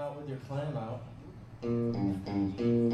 out with your clam out. Mm-hmm.